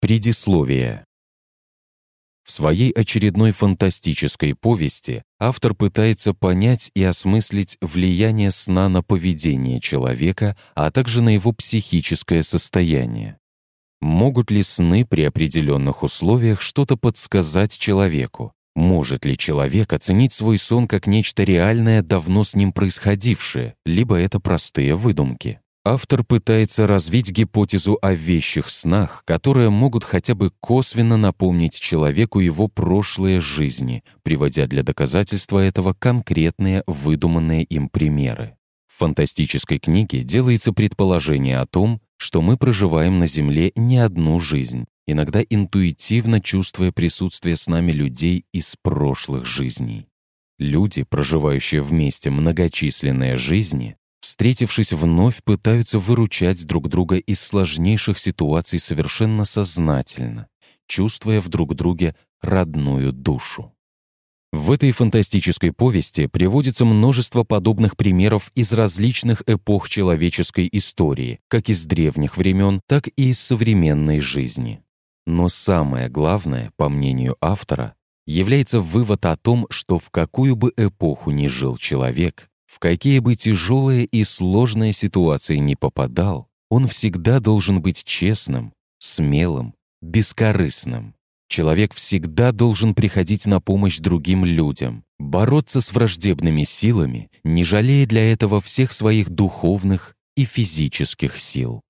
Предисловие. В своей очередной фантастической повести автор пытается понять и осмыслить влияние сна на поведение человека, а также на его психическое состояние. Могут ли сны при определенных условиях что-то подсказать человеку? Может ли человек оценить свой сон как нечто реальное, давно с ним происходившее, либо это простые выдумки? Автор пытается развить гипотезу о вещих снах, которые могут хотя бы косвенно напомнить человеку его прошлые жизни, приводя для доказательства этого конкретные выдуманные им примеры. В фантастической книге делается предположение о том, что мы проживаем на Земле не одну жизнь, иногда интуитивно чувствуя присутствие с нами людей из прошлых жизней. Люди, проживающие вместе многочисленные жизни, встретившись вновь, пытаются выручать друг друга из сложнейших ситуаций совершенно сознательно, чувствуя в друг друге родную душу. В этой фантастической повести приводится множество подобных примеров из различных эпох человеческой истории, как из древних времен, так и из современной жизни. Но самое главное, по мнению автора, является вывод о том, что в какую бы эпоху ни жил человек, в какие бы тяжелые и сложные ситуации не попадал, он всегда должен быть честным, смелым, бескорыстным. Человек всегда должен приходить на помощь другим людям, бороться с враждебными силами, не жалея для этого всех своих духовных и физических сил.